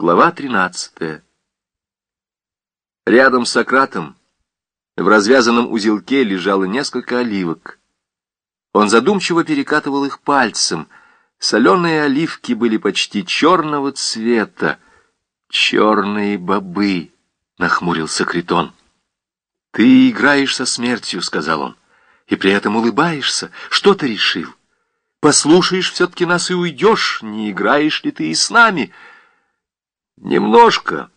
Глава 13. Рядом с Сократом в развязанном узелке лежало несколько оливок. Он задумчиво перекатывал их пальцем. Соленые оливки были почти черного цвета. «Черные бобы», — нахмурился Критон. «Ты играешь со смертью», — сказал он, — «и при этом улыбаешься. Что ты решил? Послушаешь все-таки нас и уйдешь, не играешь ли ты и с нами?» Немножко,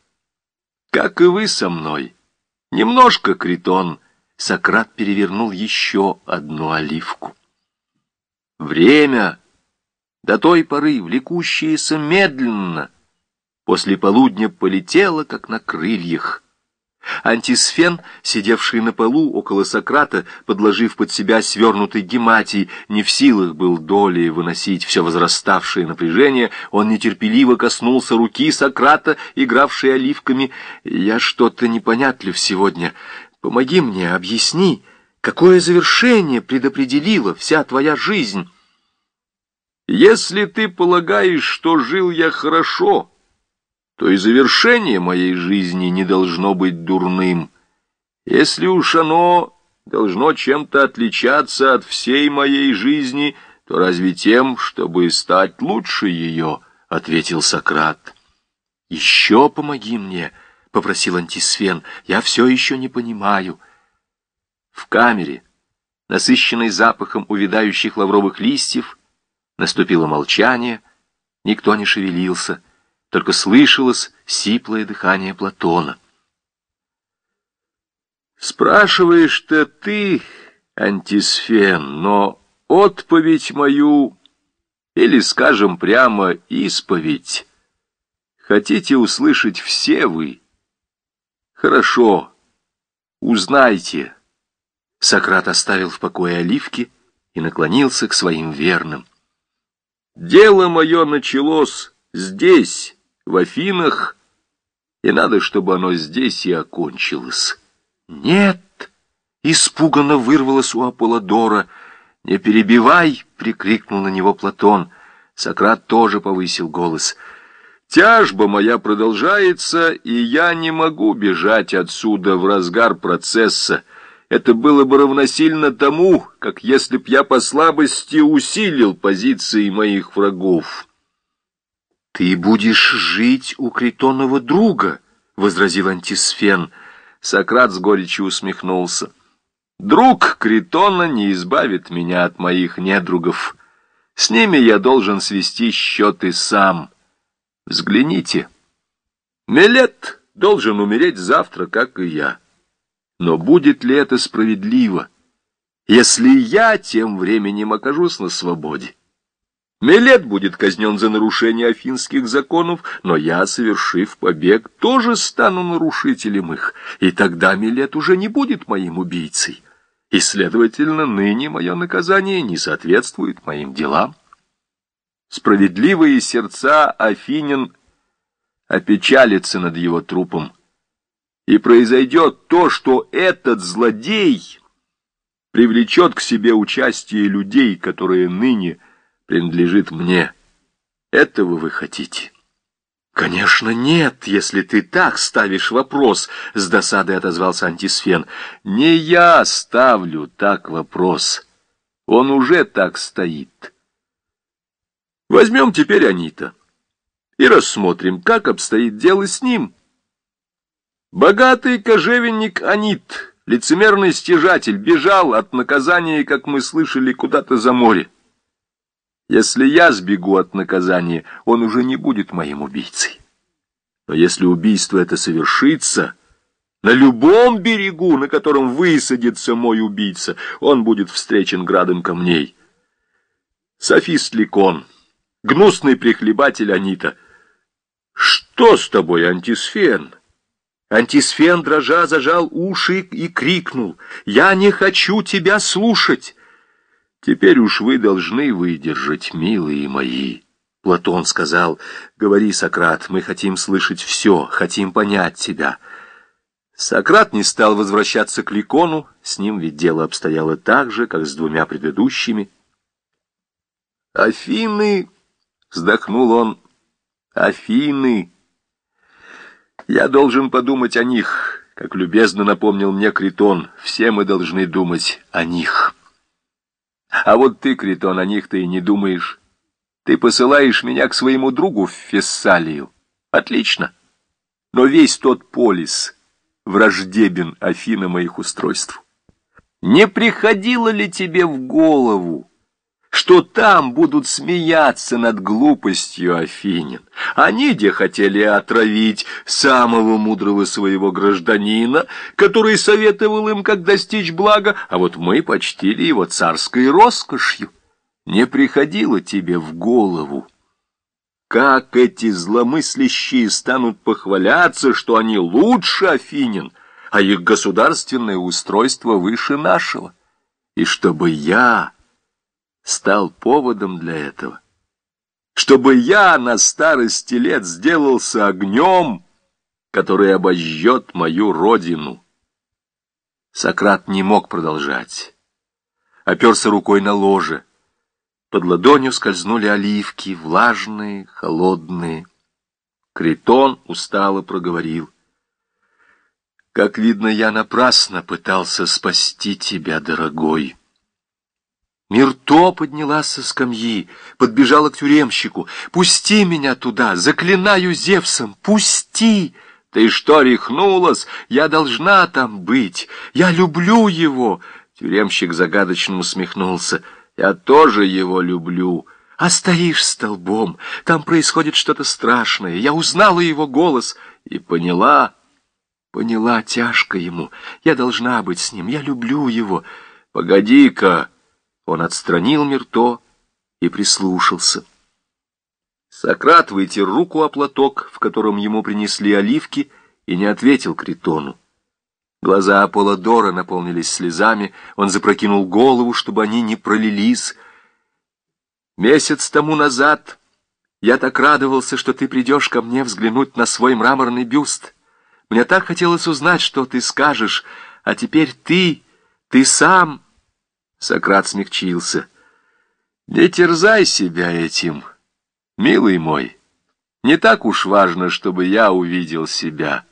как и вы со мной. Немножко, Критон. Сократ перевернул еще одну оливку. Время до той поры, влекущееся медленно, после полудня полетело, как на крыльях. Антисфен, сидевший на полу около Сократа, подложив под себя свернутый гематий, не в силах был долей выносить все возраставшее напряжение, он нетерпеливо коснулся руки Сократа, игравшей оливками. «Я что-то непонятлив сегодня. Помоги мне, объясни, какое завершение предопределила вся твоя жизнь?» «Если ты полагаешь, что жил я хорошо...» то и завершение моей жизни не должно быть дурным. Если уж оно должно чем-то отличаться от всей моей жизни, то разве тем, чтобы стать лучше ее, — ответил Сократ. «Еще помоги мне», — попросил Антисфен, — «я все еще не понимаю». В камере, насыщенной запахом увядающих лавровых листьев, наступило молчание, никто не шевелился — только слышалось сиплое дыхание Платона. «Спрашиваешь-то ты, антисфен, но отповедь мою, или, скажем прямо, исповедь, хотите услышать все вы? Хорошо, узнайте». Сократ оставил в покое оливки и наклонился к своим верным. «Дело мое началось здесь» в Афинах, и надо, чтобы оно здесь и окончилось. Нет, испуганно вырвалось у Аполлодора. Не перебивай, прикрикнул на него Платон. Сократ тоже повысил голос. Тяжба моя продолжается, и я не могу бежать отсюда в разгар процесса. Это было бы равносильно тому, как если б я по слабости усилил позиции моих врагов. «Ты будешь жить у Критонова друга», — возразил Антисфен. Сократ с горечью усмехнулся. «Друг Критона не избавит меня от моих недругов. С ними я должен свести счеты сам. Взгляните. Мелет должен умереть завтра, как и я. Но будет ли это справедливо, если я тем временем окажусь на свободе?» Милет будет казнен за нарушение афинских законов, но я, совершив побег, тоже стану нарушителем их, и тогда Милет уже не будет моим убийцей, и, следовательно, ныне мое наказание не соответствует моим делам. Справедливые сердца Афинин опечалятся над его трупом, и произойдет то, что этот злодей привлечет к себе участие людей, которые ныне принадлежит мне. Этого вы хотите? Конечно, нет, если ты так ставишь вопрос, с досадой отозвался антисфен. Не я ставлю так вопрос. Он уже так стоит. Возьмем теперь Анита и рассмотрим, как обстоит дело с ним. Богатый кожевенник Анит, лицемерный стяжатель, бежал от наказания, как мы слышали, куда-то за море. Если я сбегу от наказания, он уже не будет моим убийцей. Но если убийство это совершится, на любом берегу, на котором высадится мой убийца, он будет встречен градом камней. Софист Ликон, гнусный прихлебатель Анита. Что с тобой, антисфен? Антисфен, дрожа, зажал уши и крикнул. «Я не хочу тебя слушать!» Теперь уж вы должны выдержать, милые мои. Платон сказал, говори, Сократ, мы хотим слышать все, хотим понять тебя. Сократ не стал возвращаться к Ликону, с ним ведь дело обстояло так же, как с двумя предыдущими. «Афины!» — вздохнул он. «Афины! Я должен подумать о них, как любезно напомнил мне Критон. Все мы должны думать о них. А вот ты, Критон, о них ты и не думаешь. Ты посылаешь меня к своему другу в Фессалию. Отлично. Но весь тот полис враждебен Афинам и их устройству. Не приходило ли тебе в голову, что там будут смеяться над глупостью Афинин. Они где хотели отравить самого мудрого своего гражданина, который советовал им, как достичь блага, а вот мы почтили его царской роскошью. Не приходило тебе в голову, как эти зломыслящие станут похваляться, что они лучше Афинин, а их государственное устройство выше нашего, и чтобы я стал поводом для этого. Чтобы я на старости лет сделался огнем, который обожжет мою родину. Сократ не мог продолжать. Оперся рукой на ложе. Под ладонью скользнули оливки, влажные, холодные. Критон устало проговорил. «Как видно, я напрасно пытался спасти тебя, дорогой». Мирто поднялась со скамьи, подбежала к тюремщику. «Пусти меня туда! Заклинаю Зевсом! Пусти!» «Ты что, рехнулась? Я должна там быть! Я люблю его!» Тюремщик загадочно усмехнулся. «Я тоже его люблю!» «А стоишь столбом! Там происходит что-то страшное! Я узнала его голос и поняла...» «Поняла, тяжко ему! Я должна быть с ним! Я люблю его!» «Погоди-ка!» Он отстранил Мирто и прислушался. Сократ вытер руку о платок, в котором ему принесли оливки, и не ответил Критону. Глаза Аполлодора наполнились слезами, он запрокинул голову, чтобы они не пролились. «Месяц тому назад я так радовался, что ты придешь ко мне взглянуть на свой мраморный бюст. Мне так хотелось узнать, что ты скажешь, а теперь ты, ты сам...» Сократ смягчился. «Не терзай себя этим, милый мой. Не так уж важно, чтобы я увидел себя.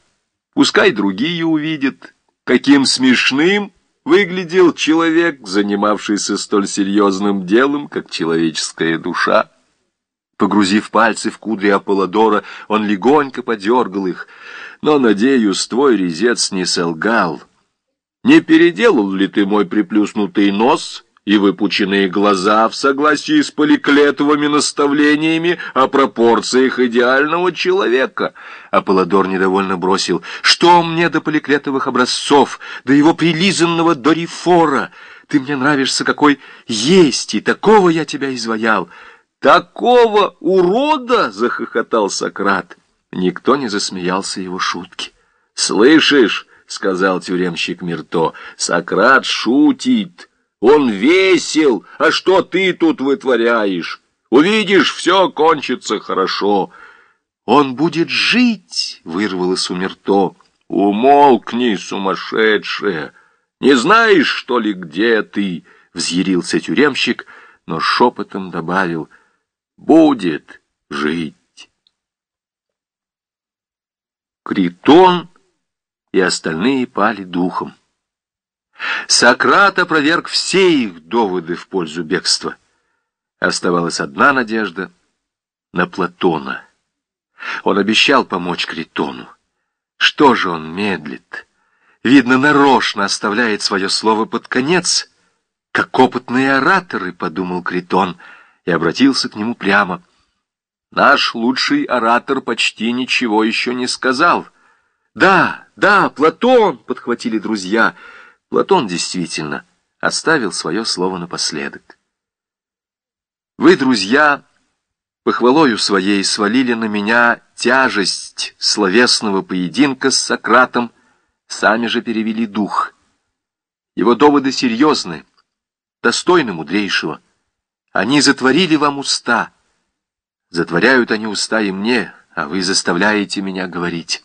Пускай другие увидят, каким смешным выглядел человек, занимавшийся столь серьезным делом, как человеческая душа. Погрузив пальцы в кудри Аполлодора, он легонько подергал их. Но, надеюсь, твой резец не солгал. Не переделал ли ты мой приплюснутый нос и выпученные глаза в согласии с поликлетовыми наставлениями о пропорциях идеального человека? Аполлодор недовольно бросил. Что мне до поликлетовых образцов, до его прилизанного Дорифора? Ты мне нравишься, какой есть, и такого я тебя изваял. Такого урода! — захохотал Сократ. Никто не засмеялся его шутки. «Слышишь?» — сказал тюремщик Мирто. «Сократ шутит. Он весел. А что ты тут вытворяешь? Увидишь, все кончится хорошо». «Он будет жить!» — вырвалось у Мирто. «Умолкни, сумасшедшая! Не знаешь, что ли, где ты?» — взъярился тюремщик, но шепотом добавил. «Будет жить!» Критон и остальные пали духом. Сократ опроверг все их доводы в пользу бегства. Оставалась одна надежда на Платона. Он обещал помочь Критону. Что же он медлит? Видно, нарочно оставляет свое слово под конец, как опытные ораторы, подумал Критон, и обратился к нему прямо. Наш лучший оратор почти ничего еще не сказал — «Да, да, Платон!» — подхватили друзья. Платон действительно оставил свое слово напоследок. «Вы, друзья, похвалою своей свалили на меня тяжесть словесного поединка с Сократом, сами же перевели дух. Его доводы серьезны, достойны мудрейшего. Они затворили вам уста. Затворяют они уста и мне, а вы заставляете меня говорить».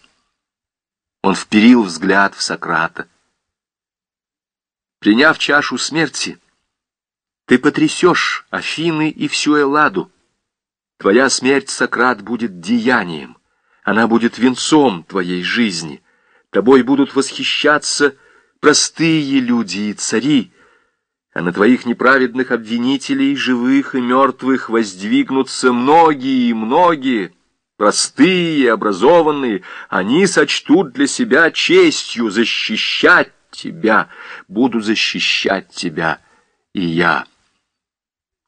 Он вперил взгляд в Сократа. Приняв чашу смерти, ты потрясешь Афины и всю Элладу. Твоя смерть, Сократ, будет деянием, Она будет венцом твоей жизни. Тобой будут восхищаться простые люди и цари, а на твоих неправедных обвинителей, живых и мертвых, воздвигнутся многие и многие, простые образованные, они сочтут для себя честью защищать тебя, буду защищать тебя и я».